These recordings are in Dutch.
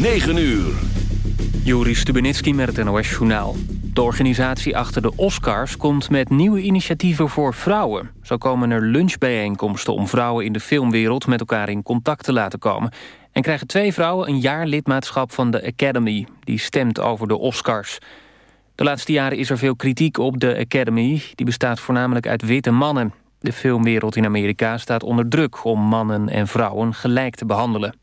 9 uur. Juri Stubenitski met het NOS-journaal. De organisatie achter de Oscars komt met nieuwe initiatieven voor vrouwen. Zo komen er lunchbijeenkomsten om vrouwen in de filmwereld... met elkaar in contact te laten komen. En krijgen twee vrouwen een jaar lidmaatschap van de Academy... die stemt over de Oscars. De laatste jaren is er veel kritiek op de Academy. Die bestaat voornamelijk uit witte mannen. De filmwereld in Amerika staat onder druk om mannen en vrouwen gelijk te behandelen.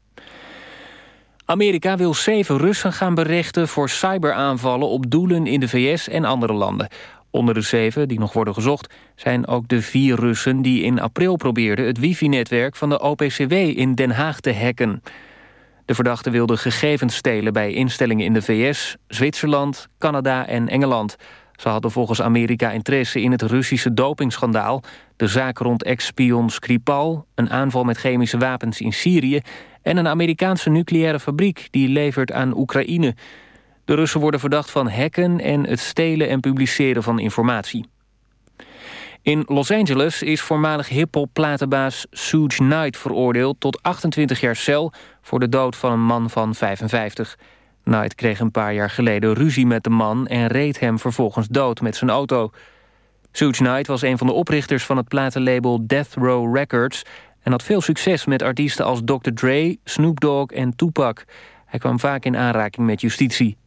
Amerika wil zeven Russen gaan berechten voor cyberaanvallen op doelen in de VS en andere landen. Onder de zeven, die nog worden gezocht, zijn ook de vier Russen die in april probeerden het wifi-netwerk van de OPCW in Den Haag te hacken. De verdachte wilde gegevens stelen bij instellingen in de VS, Zwitserland, Canada en Engeland. Ze hadden volgens Amerika interesse in het Russische dopingschandaal... de zaak rond ex-spion Skripal, een aanval met chemische wapens in Syrië... en een Amerikaanse nucleaire fabriek die levert aan Oekraïne. De Russen worden verdacht van hacken en het stelen en publiceren van informatie. In Los Angeles is voormalig hiphop-platenbaas Suge Knight veroordeeld... tot 28 jaar cel voor de dood van een man van 55. Knight kreeg een paar jaar geleden ruzie met de man... en reed hem vervolgens dood met zijn auto. Suge Knight was een van de oprichters van het platenlabel Death Row Records... en had veel succes met artiesten als Dr. Dre, Snoop Dogg en Tupac. Hij kwam vaak in aanraking met justitie.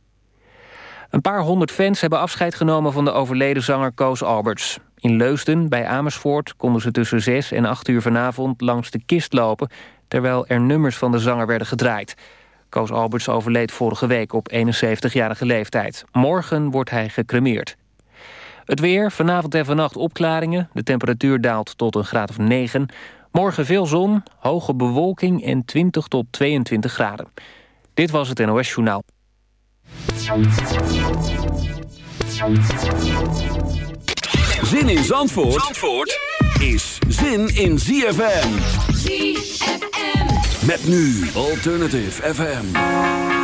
Een paar honderd fans hebben afscheid genomen van de overleden zanger Koos Alberts. In Leusden, bij Amersfoort, konden ze tussen 6 en 8 uur vanavond langs de kist lopen... terwijl er nummers van de zanger werden gedraaid. Koos Alberts overleed vorige week op 71-jarige leeftijd. Morgen wordt hij gecremeerd. Het weer, vanavond en vannacht opklaringen. De temperatuur daalt tot een graad of 9. Morgen veel zon, hoge bewolking en 20 tot 22 graden. Dit was het NOS Journaal. Zin in Zandvoort, Zandvoort is zin in ZFM. ZFM. Met nu Alternative FM.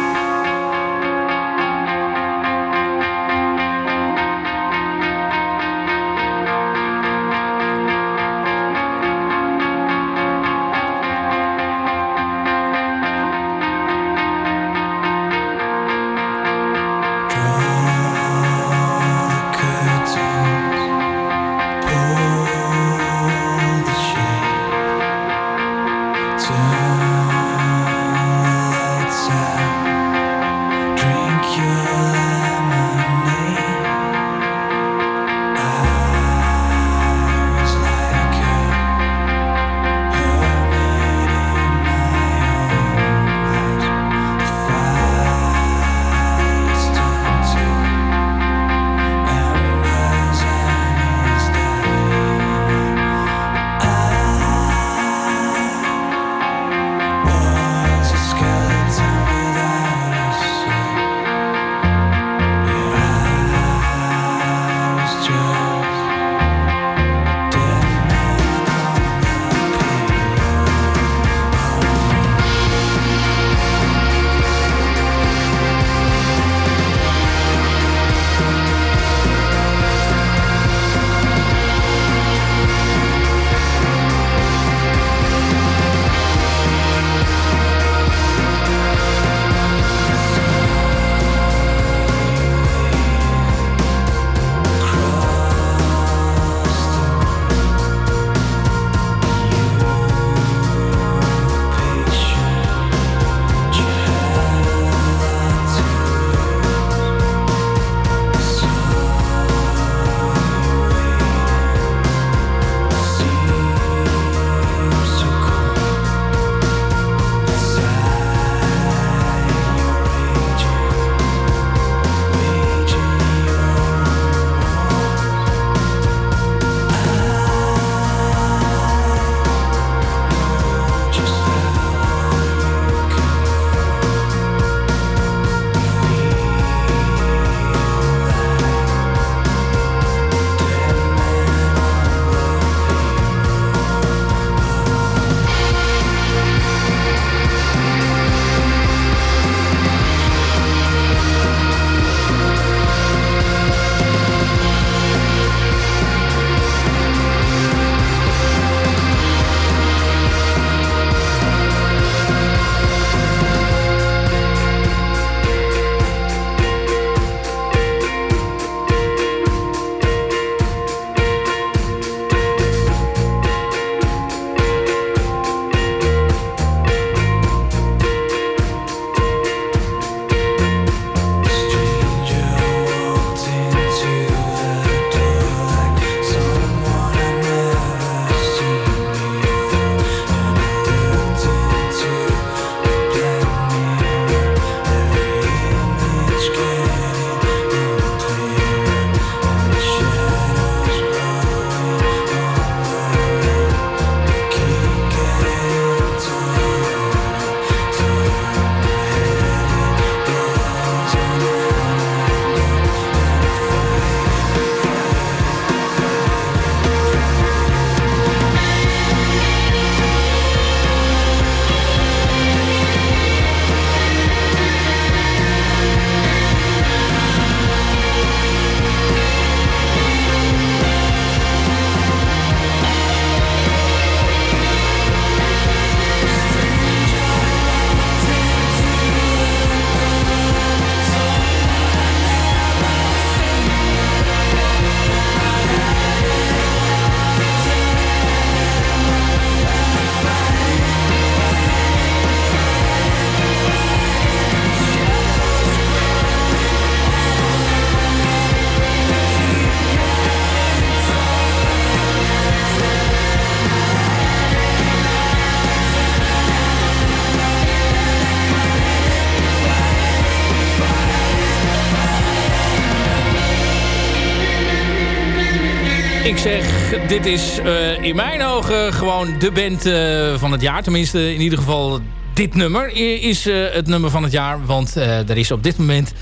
Dit is uh, in mijn ogen gewoon de band uh, van het jaar. Tenminste, in ieder geval dit nummer is uh, het nummer van het jaar. Want er is op dit moment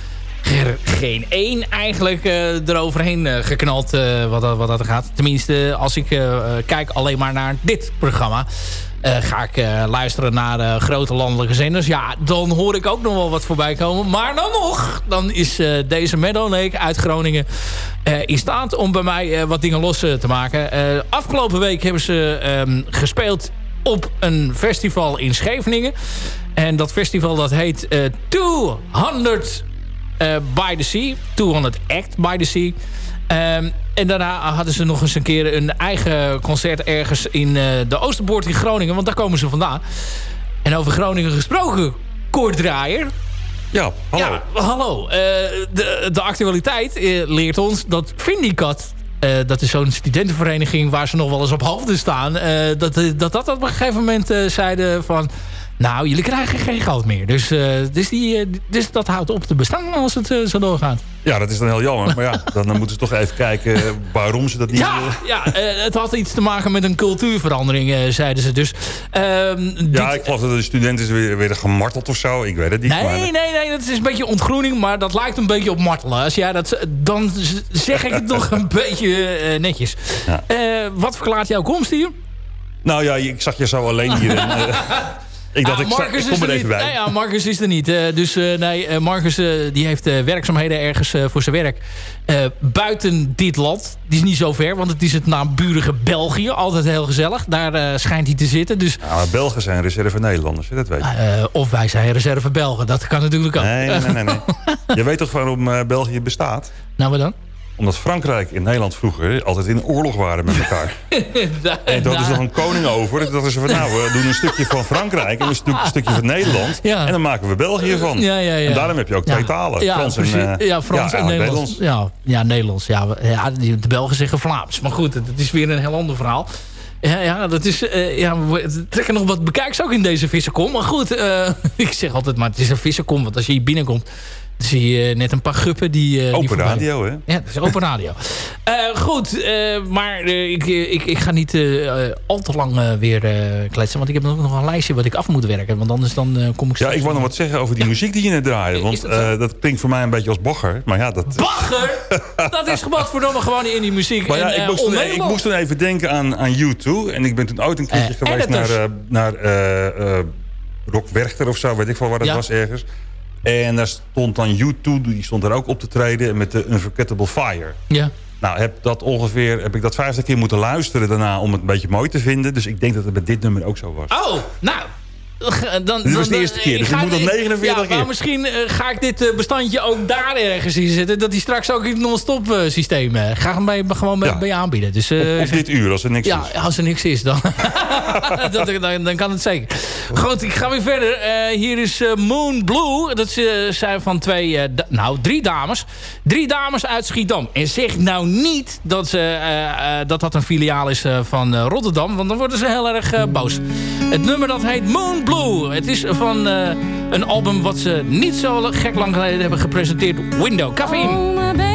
geen één eigenlijk eroverheen geknald wat, wat dat gaat. Tenminste, als ik kijk alleen maar naar dit programma. Uh, ga ik uh, luisteren naar uh, grote landelijke zenders. Ja, dan hoor ik ook nog wel wat voorbij komen. Maar dan nog, dan is deze Meadow Lake uit Groningen in staat om bij mij wat dingen los te maken. afgelopen week hebben ze um, gespeeld op een festival in Scheveningen. En dat festival dat heet 200 by the Sea. 200 Act by the Sea. Um, en daarna hadden ze nog eens een keer een eigen concert ergens in uh, de Oosterpoort in Groningen. Want daar komen ze vandaan. En over Groningen gesproken, koorddraaier. Ja, hallo. Ja, hallo. Uh, de, de actualiteit uh, leert ons dat Vindicat... dat is zo'n studentenvereniging waar ze nog wel eens op hoofden staan... dat, dat dat op een gegeven moment zeiden van... Nou, jullie krijgen geen geld meer. Dus, uh, dus, die, uh, dus dat houdt op te bestaan als het uh, zo doorgaat. Ja, dat is dan heel jammer. Maar ja, dan, dan moeten ze toch even kijken waarom ze dat niet... Ja, ja het had iets te maken met een cultuurverandering, zeiden ze. Dus, ehm, ja, ik geloof dat de studenten weer, weer gemarteld of zo. Ik weet het niet. Nee, maar... nee, nee. Dat is een beetje ontgroening. Maar dat lijkt een beetje op martelen. Als jij dat, dan zeg ik het nog een beetje netjes. Ja. wat verklaart jouw komst hier? Nou ja, ik zag je zo alleen hier. En, Ik dacht, ah, ik, Marcus ik kom er even bij. Nee, ja, Marcus is er niet. Uh, dus uh, nee, uh, Marcus die heeft werkzaamheden ergens voor zijn werk. buiten dit land. Die is niet zo ver, want het is het naamburige België. Altijd heel gezellig. Daar schijnt hij te zitten. Dus, ja, maar Belgen zijn reserve Nederlanders, dat weet je. of wij zijn reserve Belgen. Dat kan natuurlijk ook. Nee, nee, nee. nee. je weet toch waarom België bestaat? Nou, wat dan? Omdat Frankrijk en Nederland vroeger altijd in oorlog waren met elkaar. en toen is nog een koning over. Dat is van nou, we doen een stukje van Frankrijk en een stukje van Nederland. En dan maken we België van. Ja, ja, ja. En daarom heb je ook twee talen. Frans en, uh, ja, Frans en Nederlands. Ja, ja, Nederlands. Ja, ja, de Belgen zeggen Vlaams. Maar goed, het is weer een heel ander verhaal. Ja, ja, dat is, uh, ja, we trekken nog wat bekijks ook in deze vissenkom. Maar goed, uh, ik zeg altijd maar, het is een vissenkom. Want als je hier binnenkomt, zie je net een paar guppen die... Uh, open die radio, hè? Ja, dat is open radio. uh, goed, uh, maar ik, ik, ik ga niet al te lang weer kletsen. Want ik heb nog een lijstje wat ik af moet werken. Want anders dan kom ik... Ja, ik wou nog wat zeggen over die muziek die je net draaide. Want dat, dat, klinkt voor mij een beetje als bagger. Maar ja, dat... Bagger? dat is verdomme gewoon in die muziek. Maar ja, en, ik, moest toen, ik moest toen even denken aan, aan U2. En ik ben toen ooit een keertje geweest naar, naar Rock Werchter of zo. Weet ik veel waar dat was ergens. En daar stond dan U2, die stond daar ook op te treden met de Unforgettable Fire. Ja. Nou, heb, dat ongeveer, heb ik dat vijftig keer moeten luisteren daarna om het een beetje mooi te vinden. Dus ik denk dat het bij dit nummer ook zo was. Oh, nou, dan, Dit was de eerste keer, dus ik moet nog 49 ja, keer. Maar misschien uh, ga ik dit uh, bestandje ook daar ergens in zetten. Dat hij straks ook in het non-stop uh, systeem ga hem bij, gewoon bij, ja. bij je aanbieden. Dus, dit uur, als er niks ja, is. Ja, als er niks is, dan, dat, dan, dan, kan het zeker. Goed, ik ga weer verder. hier is Moon Blue. Dat zijn van twee, nou drie dames. Drie dames uit Schiedam. En zeg nou niet dat ze, dat, dat een filiaal is van Rotterdam. Want dan worden ze heel erg boos. Het nummer dat heet Moon Blue. Het is van uh, een album wat ze niet zo gek lang geleden hebben gepresenteerd. Window. Cafeïne.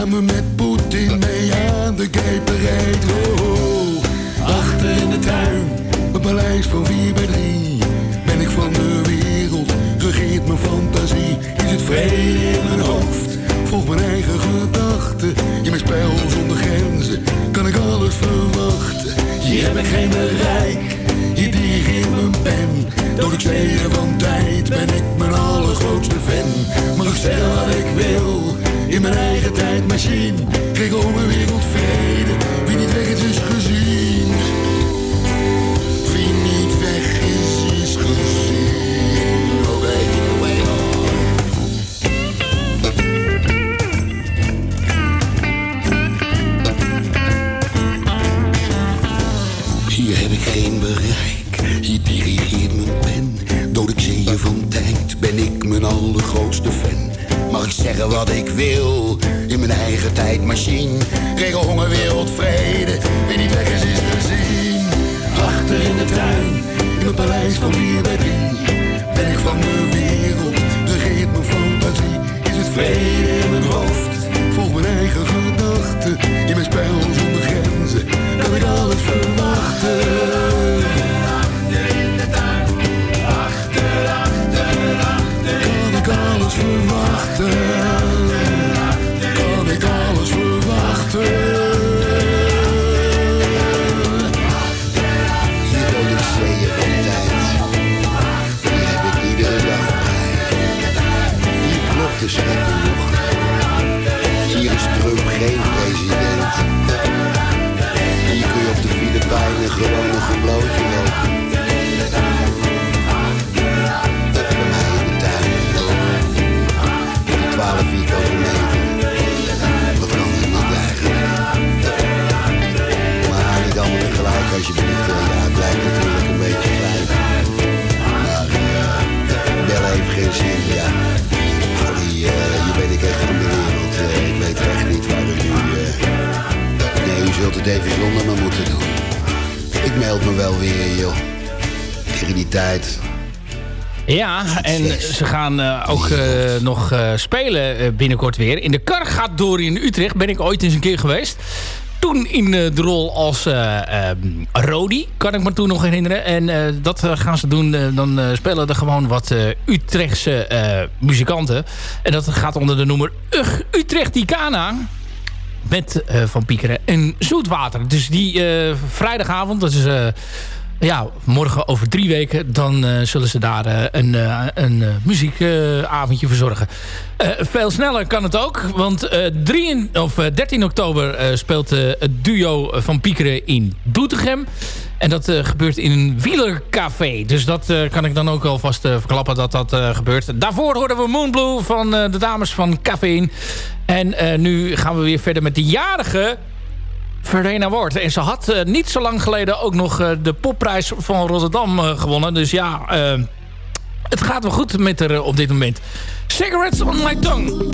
Samen met Poetin mee aan de Gay oh. achter in de tuin, mijn paleis van 4 bij 3. Ben ik van de wereld, regeert mijn fantasie. Is het vrede in mijn hoofd, volg mijn eigen gedachten. In mijn spel zonder grenzen, kan ik alles verwachten. Hier heb ik geen bereik, dirigeert mijn pen. Door de zeeën van tijd ben ik mijn allergrootste fan. Mag ik zeggen wat ik wil, in mijn eigen tijdmachine. Kijk om mijn wereld vrede, wie niet weg is, is gezien. Mijn allergrootste fan. Mag ik zeggen wat ik wil, in mijn eigen tijdmachine. Regel honger, wereld, vrede, wie niet weg is, is gezien. Achter in de tuin, in mijn paleis van 4 bij 3. Ben ik van de wereld, regeert mijn fantasie. Is het vrede in mijn hoofd, volg mijn eigen gedachten. In mijn spel zonder grenzen, kan ik alles verwachten. Kan ik alles verwachten? Hier woon ik zeeën van tijd. Hier heb ik iedere dag vrij. Hier klopt de schepping nog. Hier is Trump geen president. Hier kun je op de Filipijnen gewoon nog een blootje Ja, en ze gaan eh, ook eh, nog eh, spelen binnenkort weer. In de kar gaat door in Utrecht. Ben ik ooit eens een keer geweest. Toen in de rol als eh ehm, Rodi, kan ik me toen nog herinneren. En dat gaan ze doen. dan spelen er gewoon wat Utrechtse muzikanten. En dat gaat onder de noemer Ugh Utrechticana. Met Van Piekeren en Zoetwater. Dus die vrijdagavond, dat is... ja, morgen over drie weken... dan zullen ze daar een, een muziekavondje verzorgen. veel sneller kan het ook. Want 3, of, 13 oktober speelt het duo van Piekeren in Doetinchem. En dat gebeurt in een wielercafé. Dus dat kan ik dan ook alvast verklappen dat dat gebeurt. Daarvoor hoorden we Moonblue van de dames van Café. En nu gaan we weer verder met de jarige Verena Ward. En ze had uh, niet zo lang geleden ook nog uh, de popprijs van Rotterdam uh, gewonnen. Dus ja, het gaat wel goed met haar op dit moment. Cigarettes on my tongue.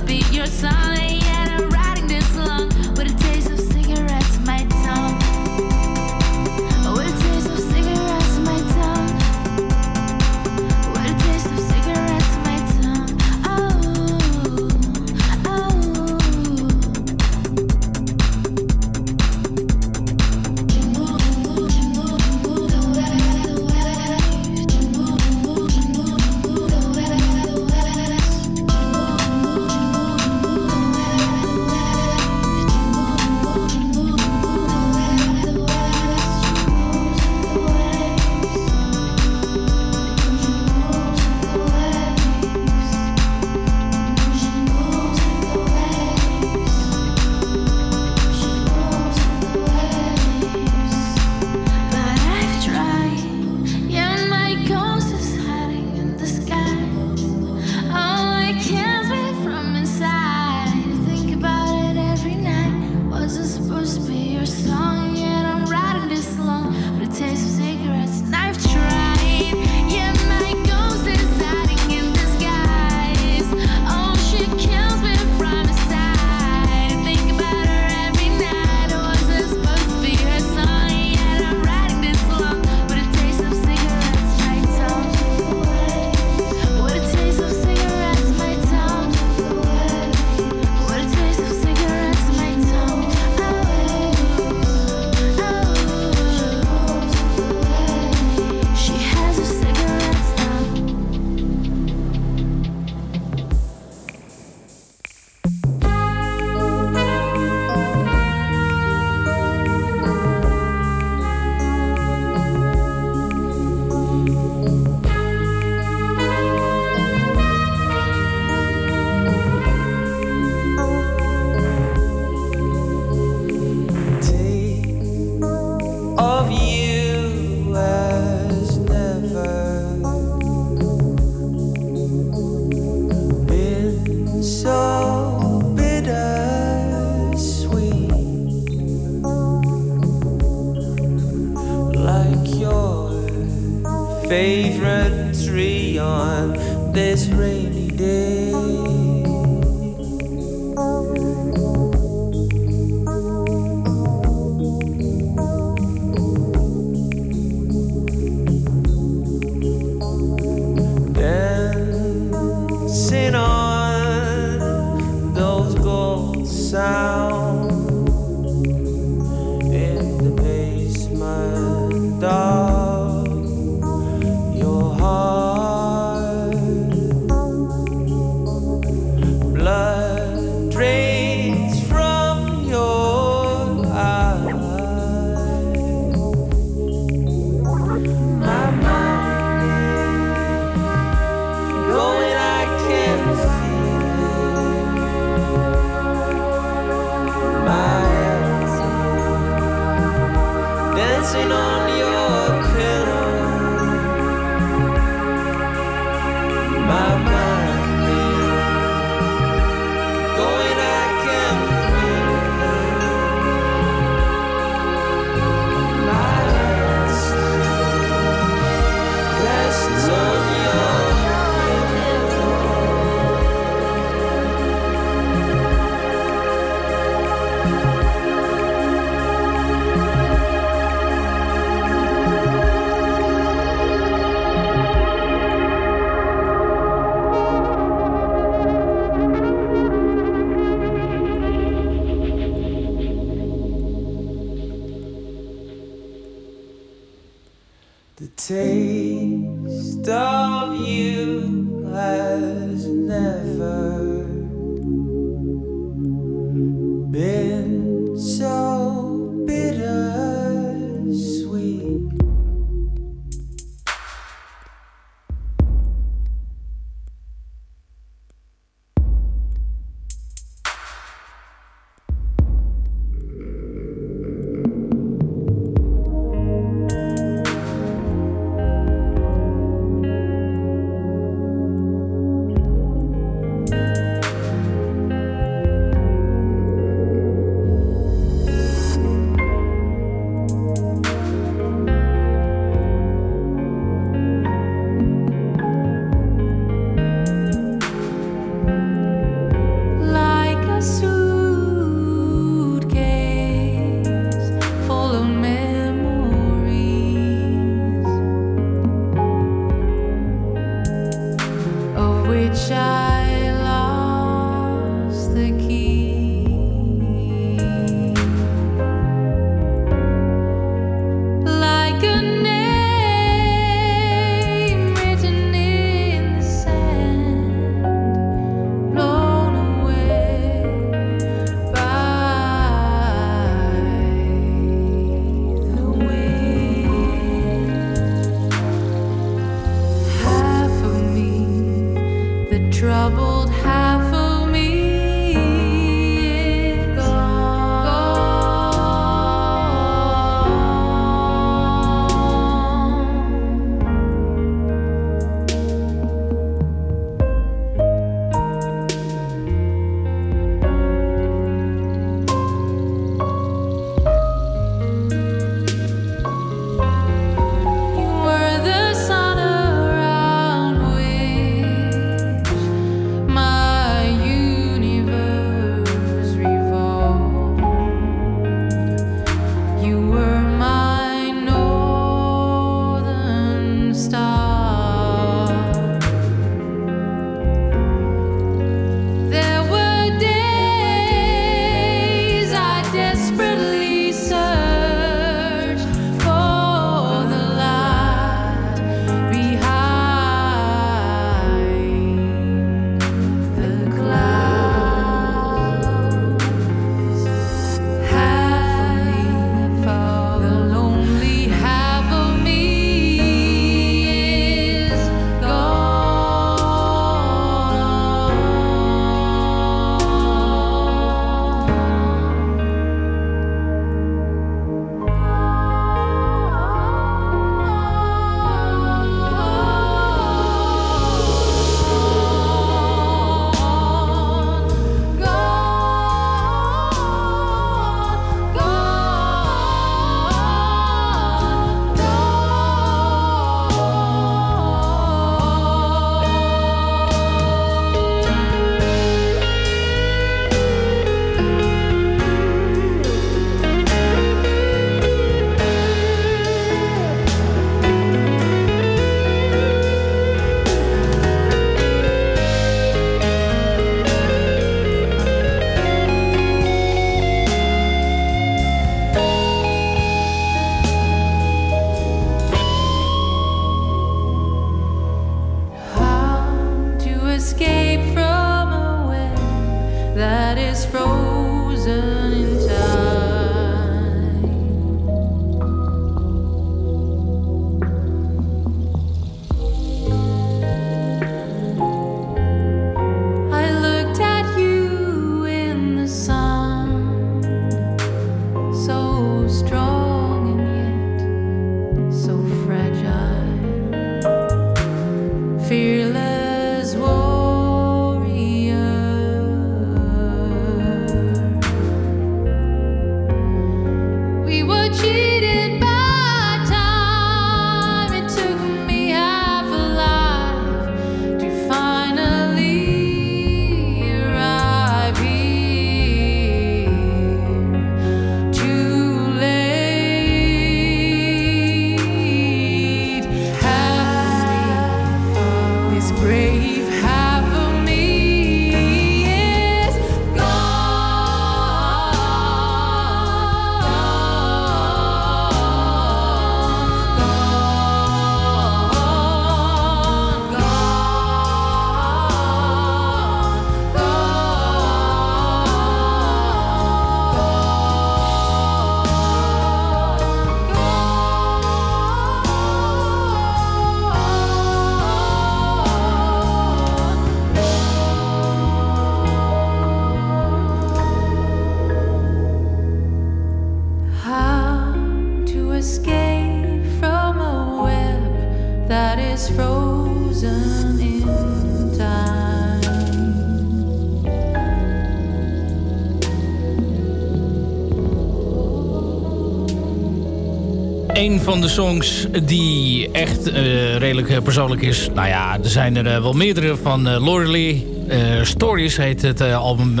Van de songs die echt uh, redelijk persoonlijk is. Nou ja, er zijn er uh, wel meerdere van uh. Stories heet het album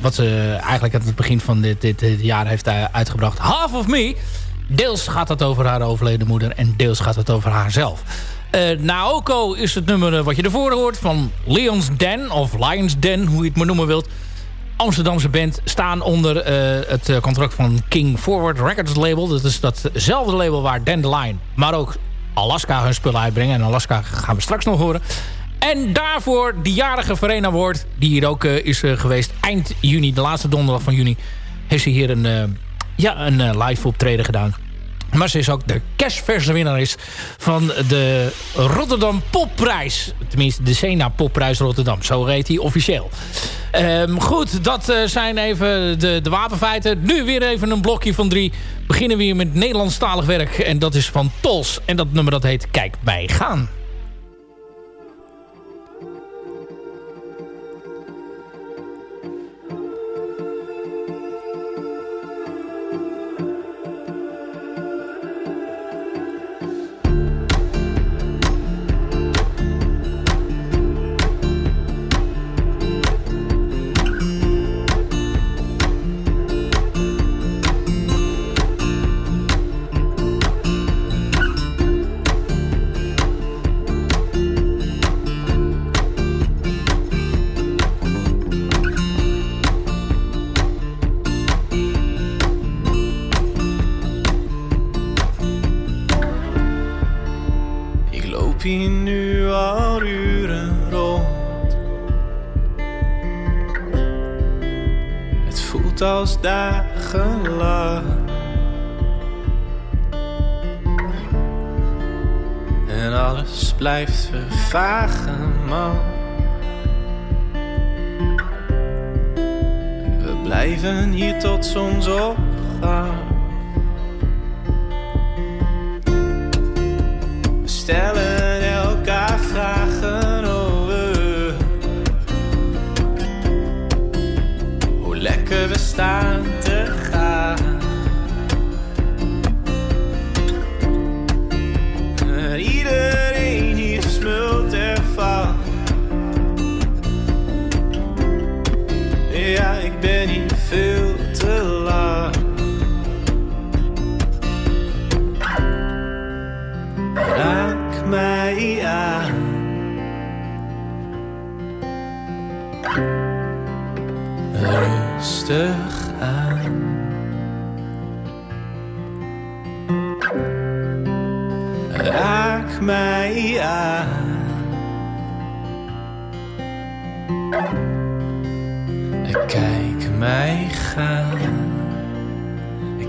wat ze eigenlijk aan het begin van dit, dit, dit, jaar heeft uitgebracht. Half of Me. Deels gaat het over haar overleden moeder en deels gaat het over haarzelf. Naoko is het nummer wat je ervoor hoort van Leon's Den of Lions Den, hoe je het maar noemen wilt. Amsterdamse band staan onder uh, het eh, contract van King Forward Records label. Dat is datzelfde label waar Dandelion, maar ook Alaska hun spullen uitbrengen. En Alaska gaan we straks nog horen. En daarvoor de jarige Verena Award, die hier ook uh, is geweest eind juni, de laatste donderdag van juni, heeft ze hier een, ja, een live optreden gedaan. Maar ze is ook de cashverse winnaar van de Rotterdam Popprijs. Tenminste, de Sena Popprijs Rotterdam. Zo heet hij officieel. Um, goed, dat uh, zijn even de, de wapenfeiten. Nu weer even een blokje van drie. Beginnen we weer met Nederlandstalig werk. En dat is van Tols. En dat nummer dat heet Kijk bij gaan. Blijft vervagen, man. We blijven hier tot zonsopgang.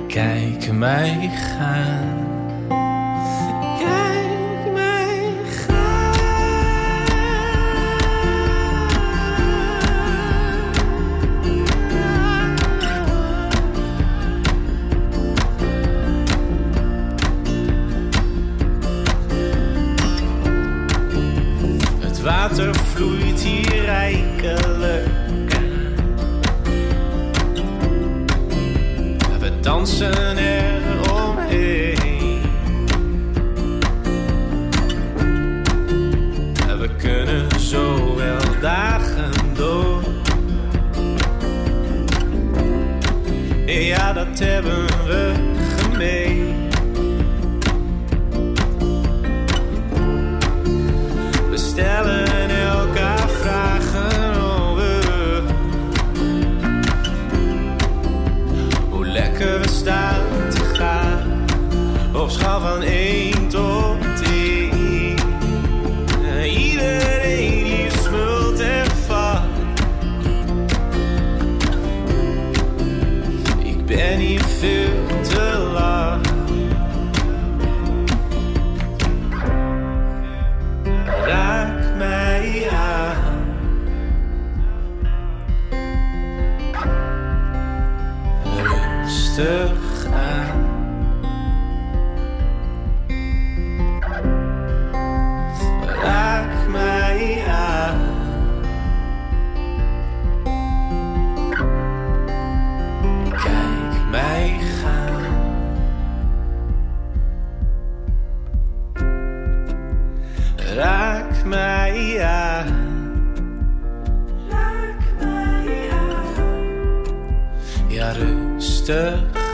Kijk mij gaan. dansen eromheen. En we kunnen zo wel dagen door. Ja, dat hebben we gemeen. We stellen staat te gaan. Op schaal van 1 tot sister.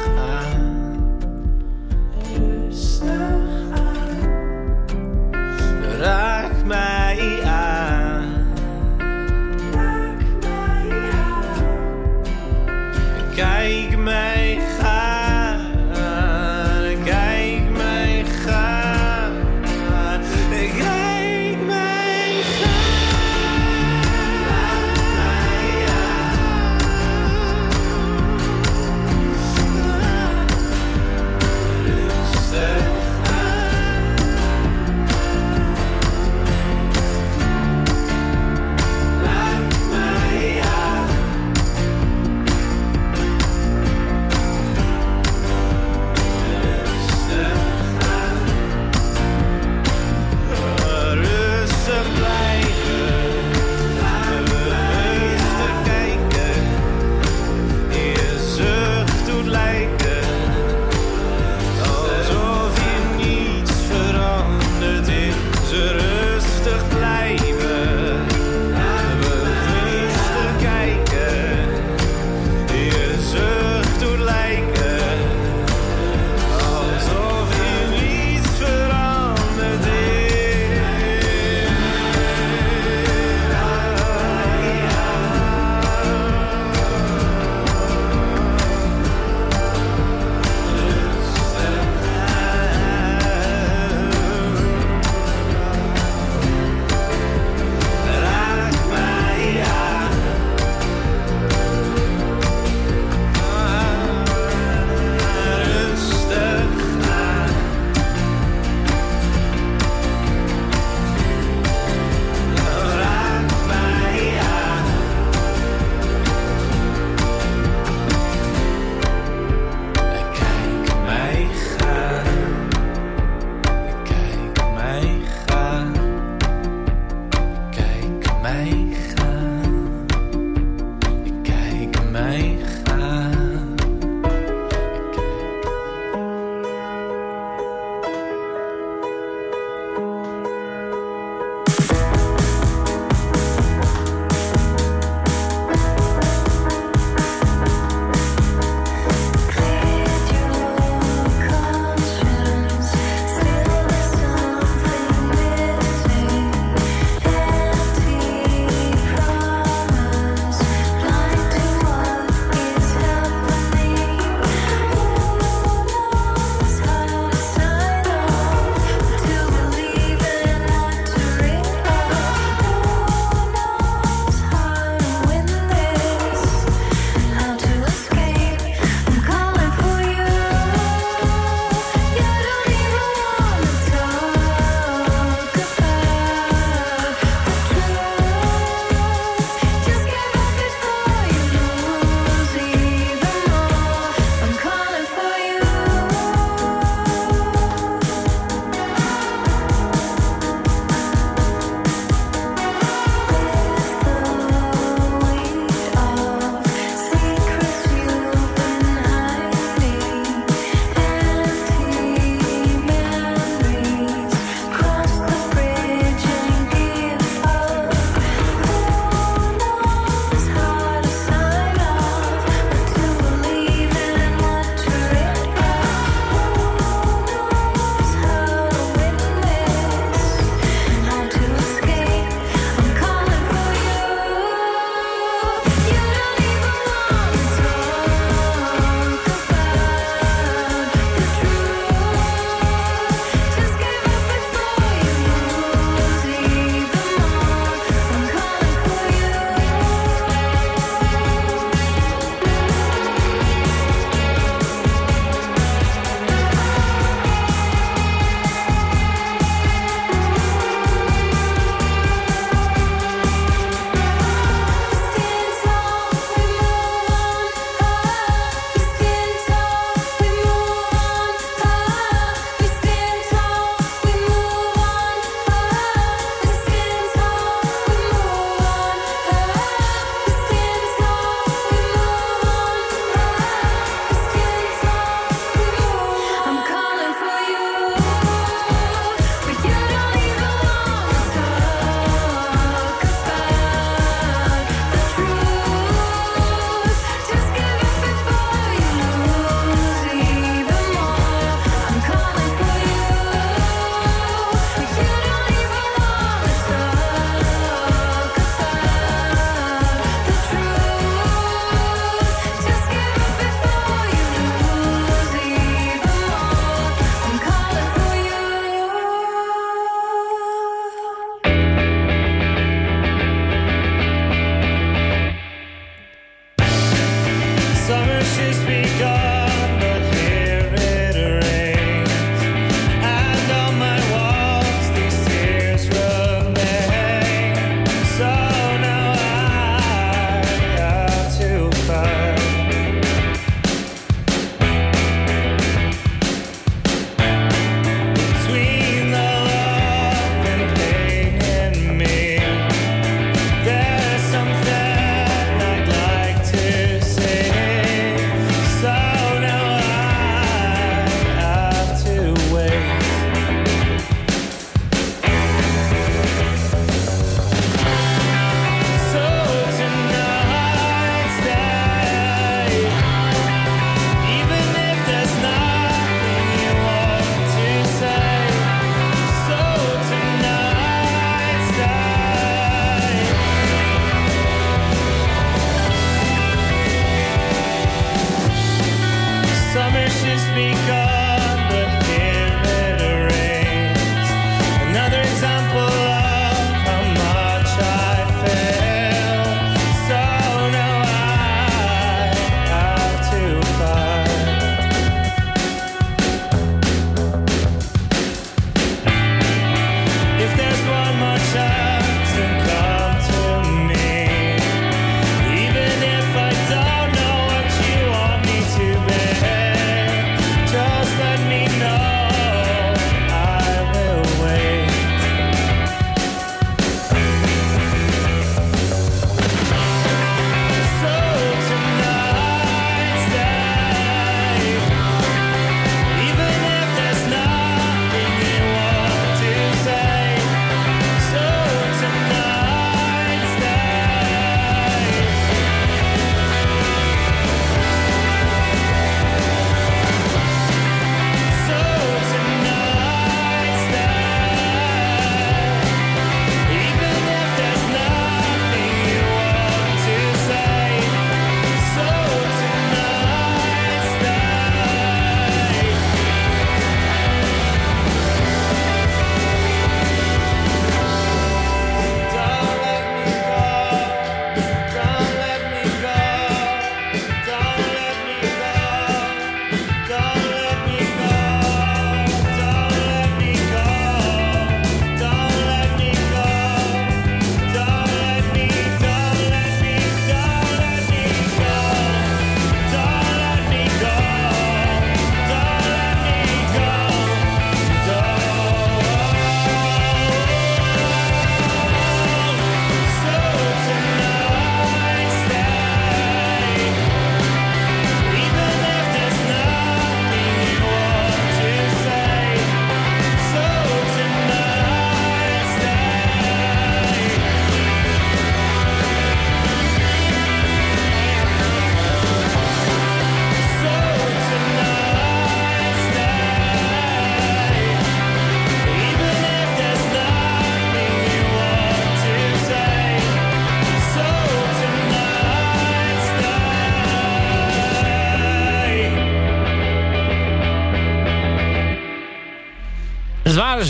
summer she's begun.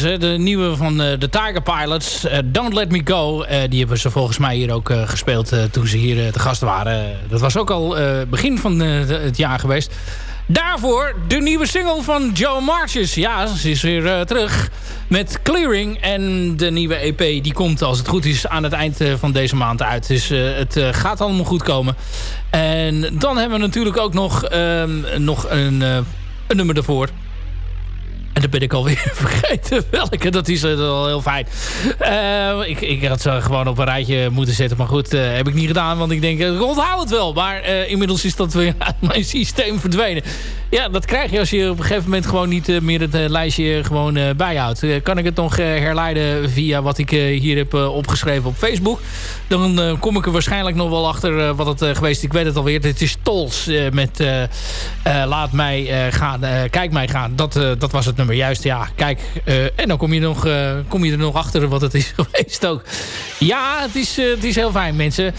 De nieuwe van uh, de Tiger Pilots. Uh, Don't Let Me Go. Uh, die hebben ze volgens mij hier ook gespeeld toen ze hier te gast waren. dat was ook al begin van het jaar geweest. Daarvoor de nieuwe single van Joe Marches. Ja, ze is weer terug met Clearing. En de nieuwe EP die komt als het goed is aan het eind van deze maand uit. Dus het gaat allemaal goed komen. En dan hebben we natuurlijk ook nog, ehm, nog een, een nummer ervoor. En ben ik alweer vergeten welke. Dat is uh, wel heel fijn. Uh, ik, ik had ze gewoon op een rijtje moeten zetten. Maar goed, uh, heb ik niet gedaan. Want ik denk, ik onthoud het wel. Maar inmiddels is dat weer uit mijn systeem verdwenen. Ja, dat krijg je als je op een gegeven moment gewoon niet meer het lijstje gewoon bijhoudt. kan ik het nog herleiden via wat ik hier heb opgeschreven op Facebook. Dan kom ik er waarschijnlijk nog wel achter wat het geweest Ik weet het alweer. Het is Tols met Laat mij gaan, Kijk mij gaan. Dat, dat was het nummer. Juist, ja, kijk. Uh, en dan kom je, nog, uh, kom je er nog achter wat het is geweest ook. Ja, het is, uh, het is heel fijn, mensen.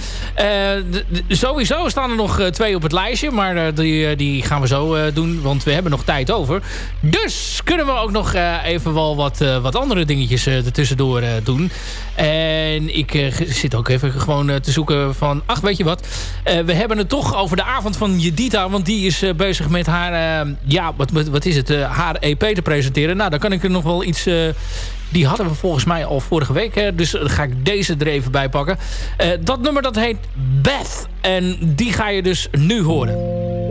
sowieso staan er nog twee op het lijstje. Maar die, die gaan we zo doen, want we hebben nog tijd over. Dus kunnen we ook nog even wel wat, wat andere dingetjes ertussendoor doen. En ik zit ook even gewoon te zoeken van... Ach, weet je wat? we hebben het toch over de avond van Jedita. Want die is bezig met haar... ja, wat, wat, wat is het? haar EP te presenteren. Nou, dan kan ik er nog wel iets... Uh, die hadden we volgens mij al vorige week. Hè, dus dan ga ik deze er even bij pakken. Uh, dat nummer dat heet Beth. En die ga je dus nu horen.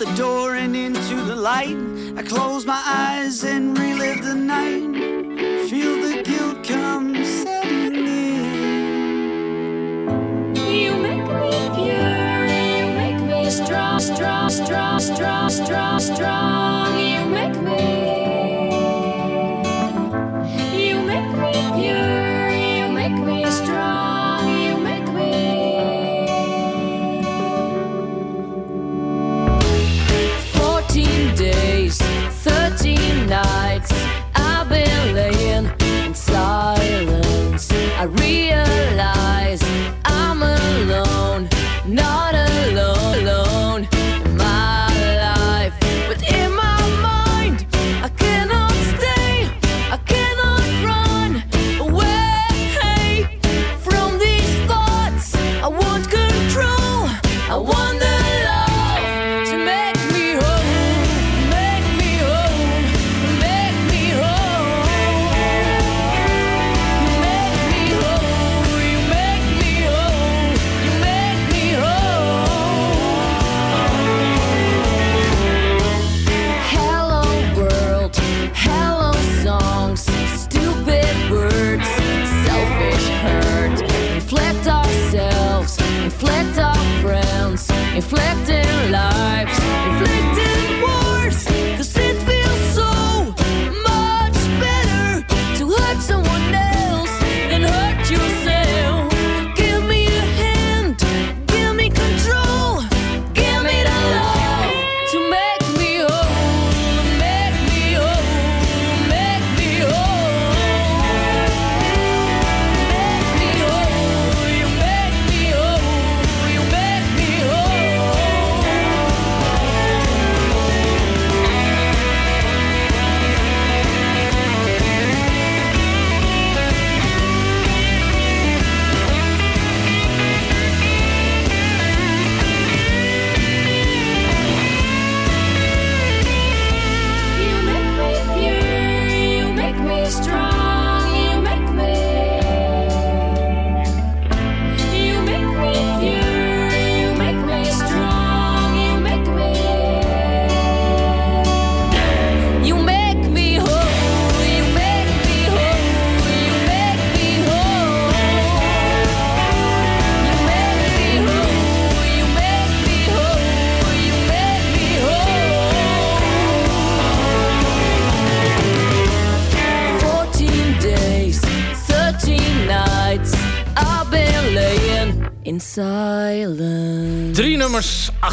The door and into the light. I close my eyes and relive the night. Feel the guilt come setting in. You make me pure, you make me strong, strong, strong, strong, strong, strong. You make me.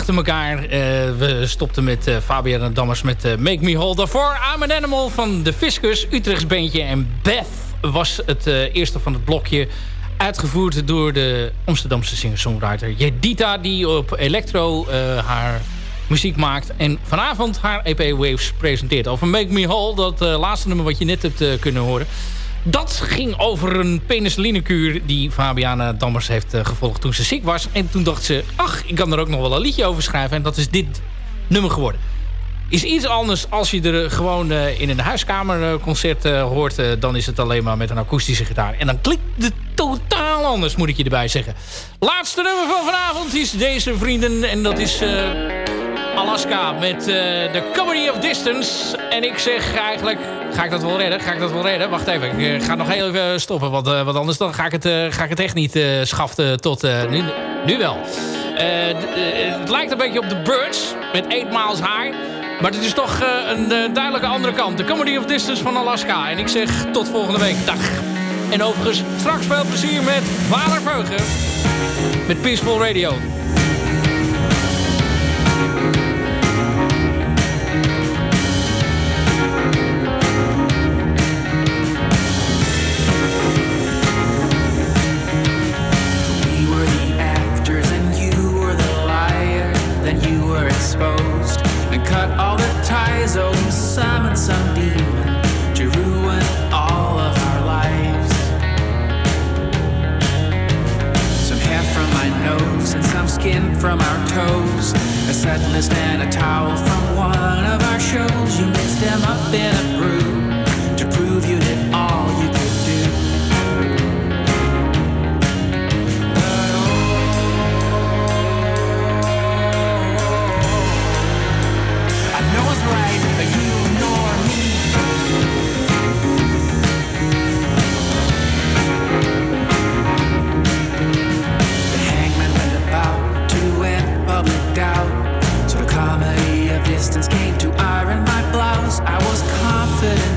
Achter elkaar. Eh, we stopten met uh, Fabian Dammers met eh, Make Me Whole. Daarvoor I'm an Animal van de Fiscus, Utrechts beentje. En Beth was het eerste van het blokje. Uitgevoerd door de Amsterdamse singer-songwriter Jedita... die op Electro haar muziek maakt. En vanavond haar EP Waves presenteert. Over Make Me Whole, dat laatste nummer wat je net hebt kunnen horen... Dat ging over een penicillinekuur die Fabiana Dammers heeft uh, gevolgd toen ze ziek was. En toen dacht ze, ach, ik kan er ook nog wel een liedje over schrijven. En dat is dit nummer geworden. Is iets anders als je er gewoon uh, in een huiskamerconcert uh, hoort. dan is het alleen maar met een akoestische gitaar. En dan klinkt het totaal Nederlanders, moet ik je erbij zeggen. Laatste nummer van vanavond is deze vrienden. En dat is Alaska met The Comedy of Distance. En ik zeg eigenlijk, ga ik dat wel redden? Ga ik dat wel redden? Wacht even, ik ga nog heel even stoppen. Want, want anders dan ga, ik het, ga ik het echt niet schaften tot nu, nu wel. het lijkt een beetje op The Birds met 8 Miles High. Maar het is toch een duidelijke andere kant. De Comedy of Distance van Alaska. En ik zeg tot volgende week. Dag. En overigens straks veel plezier met Vader Veugen. Met Peaceful Radio. You summoned some demon to ruin all of our lives. Some hair from my nose and some skin from our toes. A set list and a towel from one of our shows. You mixed them up in a brew comedy came to iron my blouse. I was confident